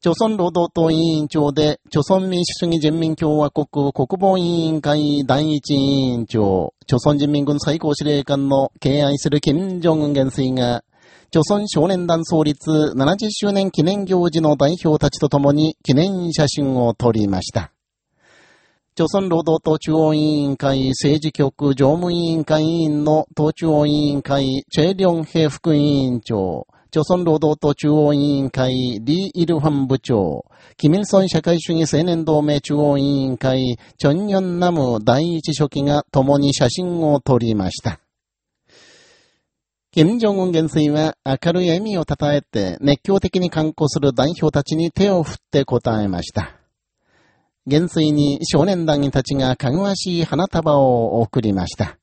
朝鮮労働党委員長で、朝鮮民主主義人民共和国国防委員会第一委員長、朝鮮人民軍最高司令官の敬愛する金正恩元帥が、朝鮮少年団創立70周年記念行事の代表たちと共に記念写真を撮りました。朝鮮労働党中央委員会政治局常務委員会委員の党中央委員会チェ・リョンヘ副委員長、朝鮮労働党中央委員会リー・イルファン部長、キミルソン社会主義青年同盟中央委員会チョンヨンナム第一書記が共に写真を撮りました。金正恩元帥は明るい笑みをたたえて熱狂的に観光する代表たちに手を振って答えました。元帥に少年団員たちがかぐわしい花束を送りました。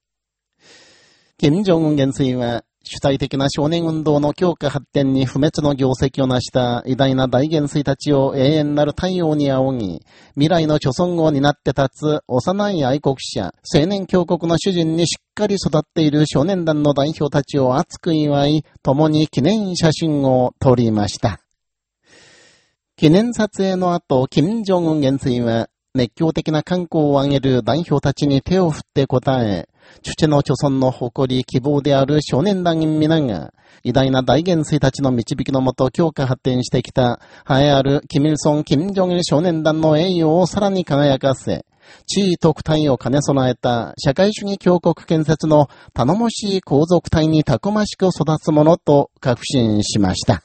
金正恩元帥は主体的な少年運動の強化発展に不滅の業績を成した偉大な大元帥たちを永遠なる太陽に仰ぎ、未来の貯村を担って立つ幼い愛国者、青年強国の主人にしっかり育っている少年団の代表たちを熱く祝い、共に記念写真を撮りました。記念撮影の後、金正恩元帥は、熱狂的な観光を挙げる代表たちに手を振って答え、父の著村の誇り、希望である少年団員皆が、偉大な大元帥たちの導きのもと強化発展してきた、栄えあるキミルソン・キム・ジョンイル少年団の栄誉をさらに輝かせ、地位特待を兼ね備えた社会主義強国建設の頼もしい皇族体にたくましく育つものと確信しました。